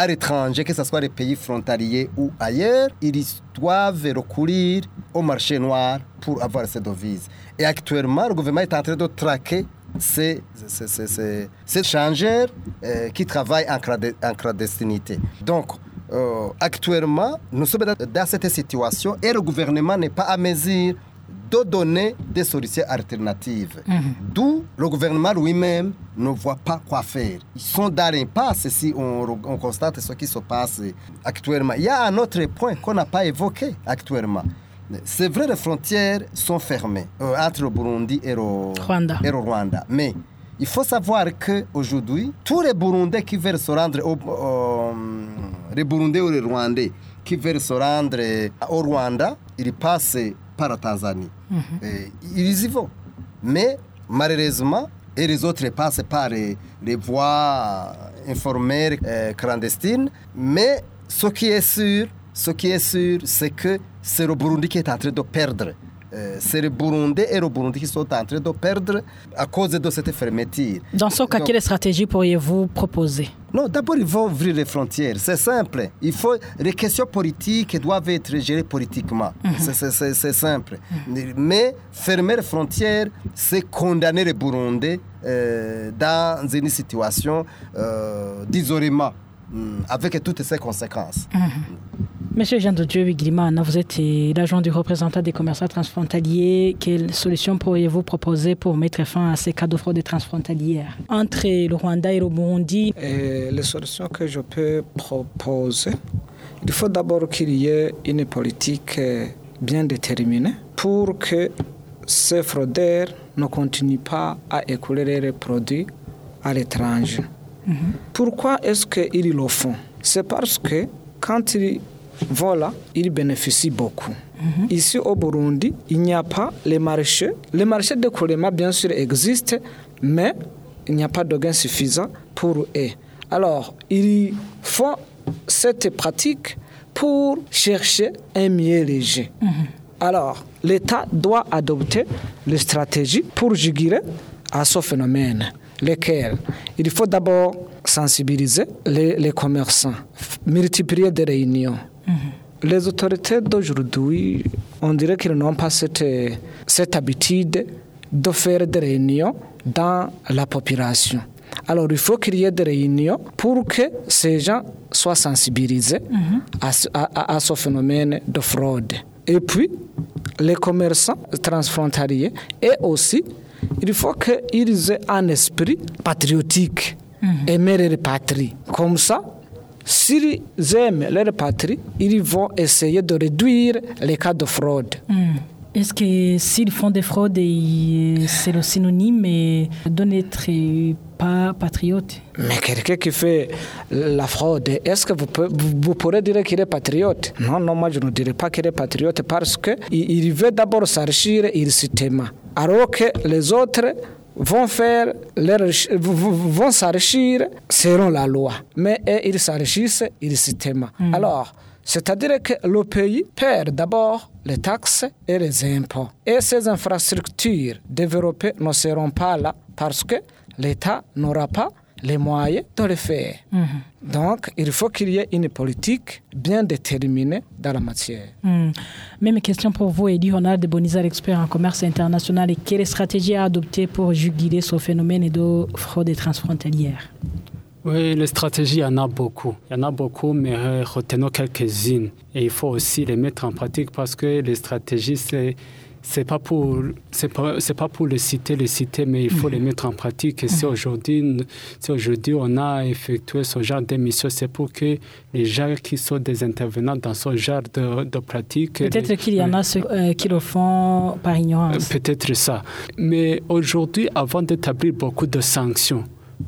l'étranger, que ce soit les pays frontaliers ou ailleurs, ils doivent recourir au marché noir pour avoir ces devises. Et actuellement, le gouvernement est en train de traquer ces, changeurs euh, qui travaillent en, clandestinité. Donc, euh, actuellement, nous sommes dans cette situation et le gouvernement n'est pas à mesure de donner des solutions alternatives. D'où le gouvernement lui-même ne voit pas quoi faire. Ils sont dans l'impasse si on, on constate ce qui se passe actuellement. Il y a un autre point qu'on n'a pas évoqué actuellement. C'est vrai, les frontières sont fermées euh, entre le Burundi et le Rwanda. et le Rwanda. Mais il faut savoir qu'aujourd'hui, tous les Burundais qui veulent se rendre au, au- les Burundais ou les Rwandais qui veulent se rendre au Rwanda, ils passent par la Tanzanie. Et ils y vont. Mais malheureusement, et les autres passent par les, les voies informelles euh, clandestines. Mais ce qui est sûr, ce qui est sûr, c'est que c'est le Burundi qui est en train de perdre. Euh, c'est le Burundi et le Burundi qui sont en train de perdre à cause de cette fermeture. Dans ce cas, Donc- quelle stratégie pourriez-vous proposer? Non, d'abord, il faut ouvrir les frontières. C'est simple. Il faut, les questions politiques doivent être gérées politiquement. C'est- c'est- simple. Mais fermer les frontières, c'est condamner les Burundais euh, dans une situation euh, d'isolement, hum, avec toutes ses conséquences. Monsieur Jean de Dieu vous êtes euh, l'agent du représentant des commerçants transfrontaliers. Quelle solution pourriez-vous proposer pour mettre fin à ces cas de fraude transfrontalière entre le Rwanda et le Burundi? Et les solutions que je peux proposer, il faut d'abord qu'il y ait une politique euh, bien déterminée pour que ces fraudeurs ne continuent pas à écouler leurs produits à l'étranger. Pourquoi est-ce qu'ils le font? C'est parce que quand ils volent, ils bénéficient beaucoup. Ici au Burundi, il n'y a pas les marchés. Les marchés de Kolema, bien sûr, existent, mais il n'y a pas de gain suffisant pour eux. Alors, ils font cette pratique pour chercher un mieux léger. Alors, l'État doit adopter les stratégies pour juguler à ce phénomène, lesquelles? Il faut d'abord sensibiliser les, les commerçants, multiplier des réunions. Les autorités d'aujourd'hui, on dirait qu'ils n'ont pas cette, cette habitude de faire des réunions dans la population. Alors, il faut qu'il y ait des réunions pour que ces gens soient sensibilisés à, ce- à- à- à ce phénomène de fraude. Et puis, les commerçants transfrontaliers, et aussi, il faut qu'ils aient un esprit patriotique, aimer leur patrie. Comme ça, s'ils aiment leur patrie, ils vont essayer de réduire les cas de fraude. Hmm. Est-ce que s'ils font des fraudes, c'est le synonyme de n'être pas patriote? Mais quelqu'un qui fait la fraude, est-ce que vous, vous pourrez dire qu'il est patriote? Non, non, moi je ne dirais pas qu'il est patriote parce qu'il il veut d'abord s'enrichir illécitement. Alors que les autres vont faire leur, vont s'enrichir selon la loi. Mais eux, ils s'enrichissent illécitement. Alors, c'est-à-dire que le pays perd d'abord les taxes et les impôts. Et ces infrastructures développées ne seront pas là parce que l'État n'aura pas les moyens de le faire. Donc, il faut qu'il y ait une politique bien déterminée dans la matière. Hmm. Même question pour vous, Eddie Ronald Bonizar, expert en commerce international. Et quelle stratégie à adopter pour juguler ce phénomène de fraude transfrontalière? Oui, les stratégies, il y en a beaucoup. Il y en a beaucoup, mais euh, retenons quelques-unes. Et il faut aussi les mettre en pratique parce que les stratégies, c'est c'est pas pour c'est pas c'est pas pour les citer les citer mais il faut les mettre en pratique et si aujourd'hui si aujourd'hui on a effectué ce genre d'émission c'est pour que les gens qui sont des intervenants dans ce genre de, de pratique Peut-être qu'il y en a ceux euh, qui le font par ignorance. Peut-être ça. Mais aujourd'hui, avant d'établir beaucoup de sanctions,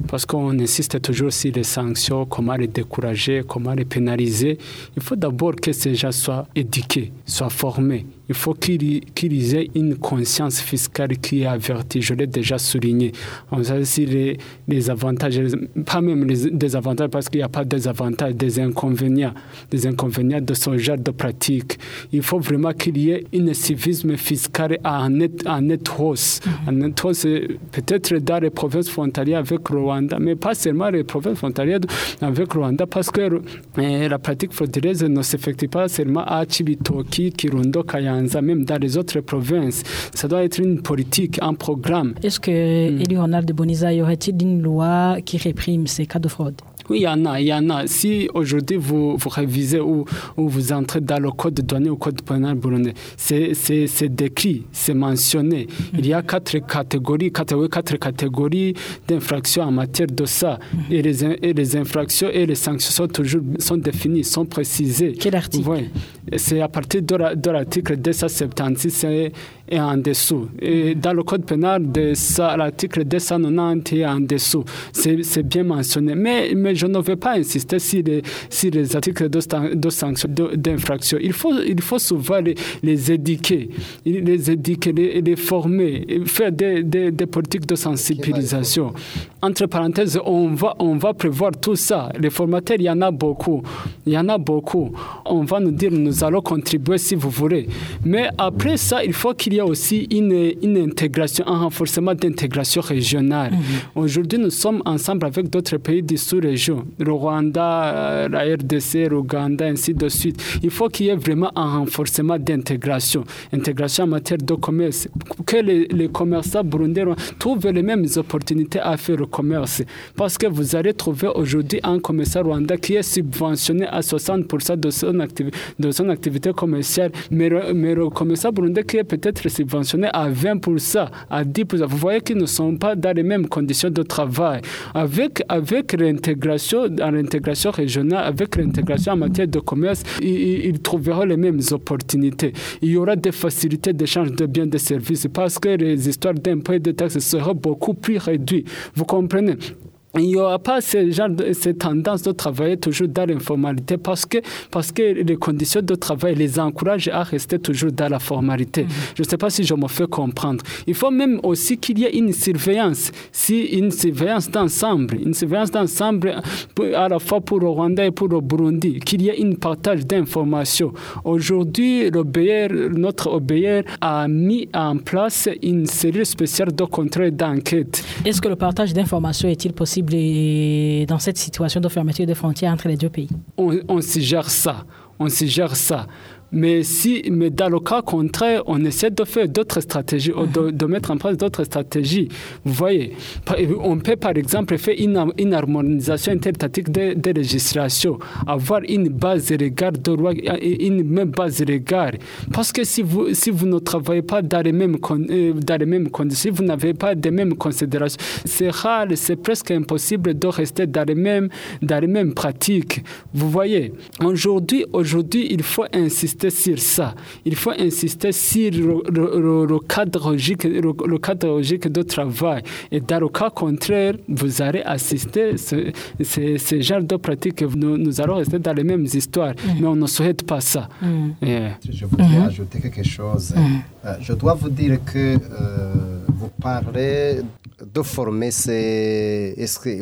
parce qu'on insiste toujours sur les sanctions, comment les décourager, comment les pénaliser, il faut d'abord que ces gens soient éduqués, soient formés. Il faut qu'ils qu'ils aient une conscience fiscale qui est avertie. Je l'ai déjà souligné. On sait aussi les, les avantages, pas même les désavantages, parce qu'il n'y a pas des avantages, des inconvénients, des inconvénients de ce genre de pratique. Il faut vraiment qu'il y ait un civisme fiscal en net, en net hausse. En net hausse, peut-être dans les provinces frontalières avec le Rwanda, mais pas seulement les provinces frontalières avec le Rwanda, parce que euh, la pratique frauduleuse ne s'effectue pas seulement à Chibitoki, Kirundo, Même dans les autres provinces. Ça doit être une politique, un programme. Est-ce que, Eddie Ronald Boniza, y aurait-il une loi qui réprime ces cas de fraude? Oui, il y en a, il y en a. Si aujourd'hui vous, vous révisez ou, ou vous entrez dans le code douanier ou code pénal burundais, c'est décrit, c'est mentionné. Il y a quatre catégories, quatre, catégories d'infractions en matière de ça. Et, les, et les infractions et les sanctions sont toujours sont définies, sont précisées. Quel article? Oui. C'est à partir de la- de l'article 276 et, en dessous. Et dans le code pénal, de l'article 290 et en dessous, c'est bien mentionné. Mais, mais je ne vais pas insister sur les, sur les articles de, de sanctions, de- d'infraction. Il faut, il faut souvent les, les éduquer, les éduquer, les, former, faire des, des, des politiques de sensibilisation. Entre parenthèses, on va, on va prévoir tout ça. Les formateurs, il y en a beaucoup. Il y en a beaucoup. On va nous dire, nous allons contribuer si vous voulez. Mais après ça, il faut qu'il y ait aussi une, une intégration, un renforcement d'intégration régionale. Aujourd'hui, nous sommes ensemble avec d'autres pays du sous-région, le Rwanda, euh, la RDC, l'Ouganda, ainsi de suite. Il faut qu'il y ait vraiment un renforcement d'intégration. Intégration en matière de commerce. Que les, les commerçants burundais trouvent les mêmes opportunités à faire le commerce. Parce que vous allez trouver aujourd'hui un commerçant rwandais qui est subventionné à 60% de son, activi- de son activité commerciale, mais le, mais le commerçant burundais qui est peut-être subventionné à 20%, à 10%. Vous voyez qu'ils ne sont pas dans les mêmes conditions de travail. Avec, avec l'intégration, l'intégration régionale, avec l'intégration en matière de commerce, ils- ils trouveront les mêmes opportunités. Il y aura des facilités d'échange de biens et de services parce que les histoires d'impôts et de taxes seront beaucoup plus réduites. Vous comprenez? Il n'y aura pas ce genre de, cette tendance de travailler toujours dans l'informalité parce que, parce que les conditions de travail les encouragent à rester toujours dans la formalité. Je ne sais pas si je me fais comprendre. Il faut même aussi qu'il y ait une surveillance, si une surveillance d'ensemble, une surveillance d'ensemble à la fois pour le Rwanda et pour le Burundi, qu'il y ait un partage d'informations. Aujourd'hui, l'OBR, notre OBR a mis en place une série spéciale de contrôle d'enquête. Est-ce que le partage d'informations est-il possible dans cette situation de fermeture des frontières entre les deux pays on, on suggère ça. On suggère ça. Mais, si, mais dans le cas contraire, on essaie de faire d'autres stratégies, ou de, de mettre en place d'autres stratégies. Vous voyez, on peut par exemple faire une, une harmonisation intertatique des des législations, avoir une base légale de loi, et une même base légale. Parce que si vous, si vous ne travaillez pas dans les mêmes, euh, dans les mêmes conditions, vous n'avez pas les mêmes considérations, c'est rare, c'est presque impossible de rester dans les mêmes, dans les mêmes pratiques. Vous voyez, aujourd'hui, aujourd'hui, il faut insister sur ça. Il faut insister sur le, le- le- le cadre logique, le, le cadre logique de travail. Et dans le cas contraire, vous allez assister à ce, ce, ce genre de pratiques. Nous, nous allons rester dans les mêmes histoires, mais on ne souhaite pas ça. Yeah. Je voudrais ajouter quelque chose. Euh, je dois vous dire que euh, vous parlez de former ces... que-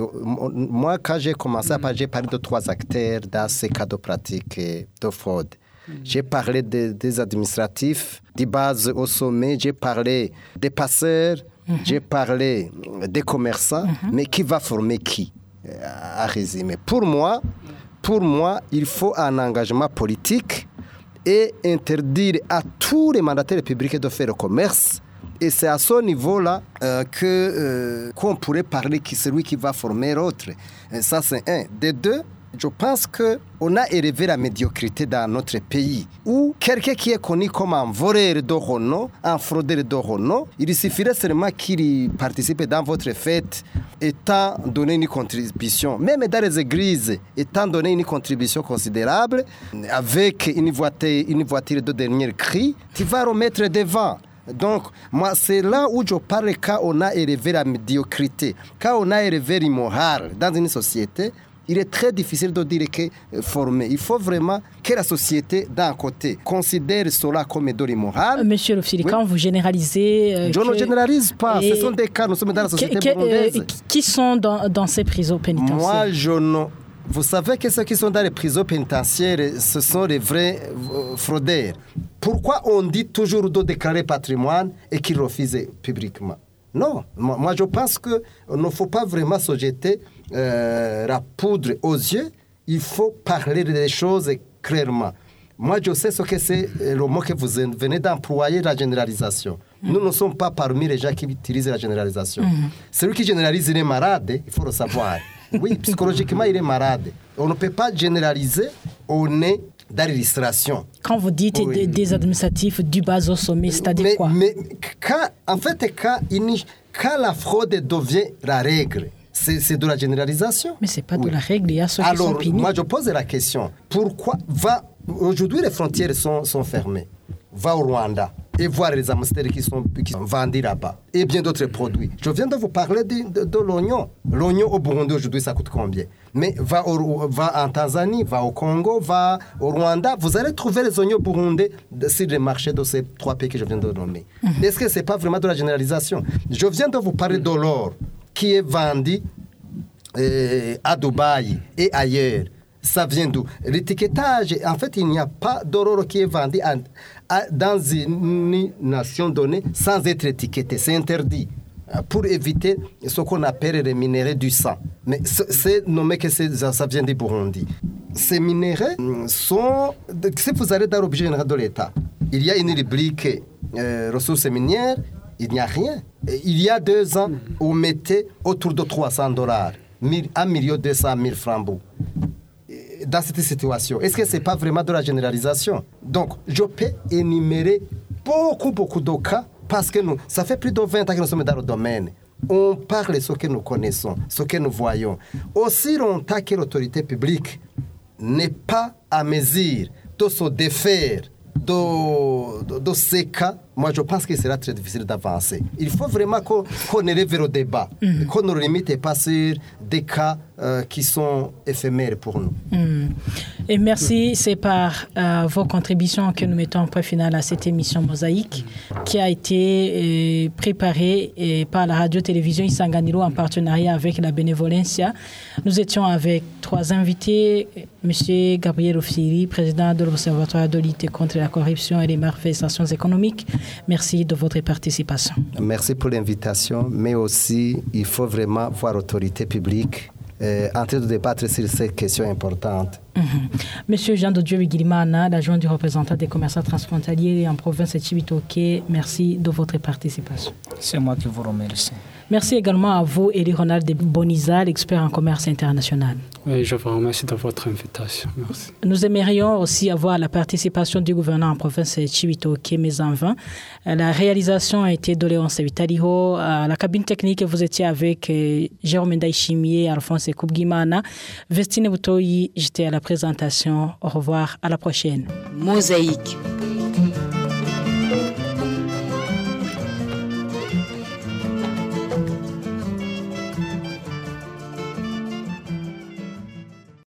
moi, quand j'ai commencé à parler, j'ai parlé de trois acteurs dans ces cas de pratique euh, de fraude. J'ai parlé de- des administratifs, des bases au sommet, j'ai parlé des passeurs, j'ai parlé des commerçants, mais qui va former qui Euh, À résumer? Pour moi, pour moi, il faut un engagement politique et interdire à tous les mandataires publics de faire le commerce. Et c'est à ce niveau-là euh, que euh, qu'on pourrait parler qui celui qui va former l'autre. Ça, c'est un. De deux, je pense qu'on a élevé la médiocrité dans notre pays, où quelqu'un qui est connu comme un voleur de renom, un fraudeur de renom, il suffirait seulement qu'il participe dans votre fête, étant donné une contribution, même dans les églises, étant donné une contribution considérable, avec une voiture, une voiture de dernier cri, tu vas remettre devant. Donc, moi, c'est là où je parle quand on a élevé la médiocrité, quand on a élevé l'immoral dans une société, il est très difficile de dire que euh, former. Il faut vraiment que la société, d'un côté, considère cela comme de l'immoral. Monsieur Lofili, Oui. quand vous généralisez... euh, Je ne généralise pas, Et- ce sont des cas, nous sommes dans la société que- euh, qui sont dans, dans ces prisons pénitentiaires? Moi, je ne. Vous savez que ceux qui sont dans les prisons pénitentiaires, ce sont les vrais euh, fraudeurs. Pourquoi on dit toujours de déclarer patrimoine et qu'ils refusent publiquement? Non, moi, moi, je pense qu'il ne faut pas vraiment se jeter euh, la poudre aux yeux. Il faut parler des choses clairement. Moi, je sais ce que c'est euh, le mot que vous venez d'employer, la généralisation. Nous ne sommes pas parmi les gens qui utilisent la généralisation. Celui qui généralise, il est malade, il faut le savoir. Oui, [laughs] psychologiquement, il est malade. On ne peut pas généraliser, on est dans l'illustration. Quand vous dites Oui. des, administratifs du bas au sommet, c'est-à-dire mais, quoi? mais quand, en fait, quand la fraude devient la règle, c'est de la généralisation. Mais c'est pas de la règle, il y a ceux qui sont Alors, punis. moi, je pose la question. Pourquoi va... Aujourd'hui, les frontières sont, sont fermées? Va au Rwanda et voir les hamsters qui sont, qui sont vendus là-bas. Et bien d'autres produits. Je viens de vous parler de, de- de l'oignon. L'oignon au Burundi aujourd'hui, ça coûte combien? Mais va, au- va en Tanzanie, va au Congo, va au Rwanda. Vous allez trouver les oignons burundais sur les marchés de ces trois pays que je viens de nommer. Est-ce que ce n'est pas vraiment de la généralisation? Je viens de vous parler de l'or qui est vendu euh, à Dubaï et ailleurs. ça vient d'où? L'étiquetage, en fait, il n'y a pas d'ororo qui est vendu dans une nation donnée sans être étiqueté. C'est interdit euh, pour éviter ce qu'on appelle les minéraux du sang. Mais c'est nommé que ça, vient du Burundi. Ces minéraux mm, sont... Si vous allez dans l'objet général de l'État, il y a une rubrique euh, ressources minières, il n'y a rien. Il y a deux ans, on mettait autour de 300 dollars, 1 million 200 000 francs. Dans cette situation, est-ce que ce n'est pas vraiment de la généralisation? Donc, je peux énumérer beaucoup, beaucoup de cas parce que nous, ça fait plus de 20 ans que nous sommes dans le domaine. On parle de ce que nous connaissons, ce que nous voyons. Aussi longtemps que l'autorité publique n'est pas à mesure de se défaire de ces cas, moi je pense que sera très difficile d'avancer. Il faut vraiment qu'on qu'on élève le débat, qu'on ne limite pas sur des cas euh, qui sont éphémères pour nous. Hmm. Et merci, c'est par euh, vos contributions que nous mettons en point final à cette émission Mosaïque qui a été euh, préparée par la radio-télévision Isanganiro en partenariat avec la Bénévolencia. Nous étions avec trois invités, M. Gabriel Ofsiri, président de l'Observatoire de lutte contre la corruption et les malversations économiques. Merci de votre participation. Merci pour l'invitation, mais aussi il faut vraiment voir l'autorité publique euh, en train de débattre sur ces questions importantes. Mhm. Monsieur Jean de Dieu Wigilimana, l'adjoint du représentant des commerçants transfrontaliers en province de Chibitoke, merci de votre participation. C'est moi qui vous remercie. Merci également à vous, Elie Ronald de Boniza, l'expert en commerce international. Oui, je vous remercie de votre invitation. Merci. Nous aimerions aussi avoir la participation du gouverneur en province de Chibitoke, mais en vain. Euh, La réalisation a été de Léon Sevitaliho. À la cabine technique, vous étiez avec euh, Jérôme Ndaï Chimier, Alphonse Koubgimana. Vestine Boutoyi, j'étais à la présentation. Au revoir, à la prochaine. Mosaïque.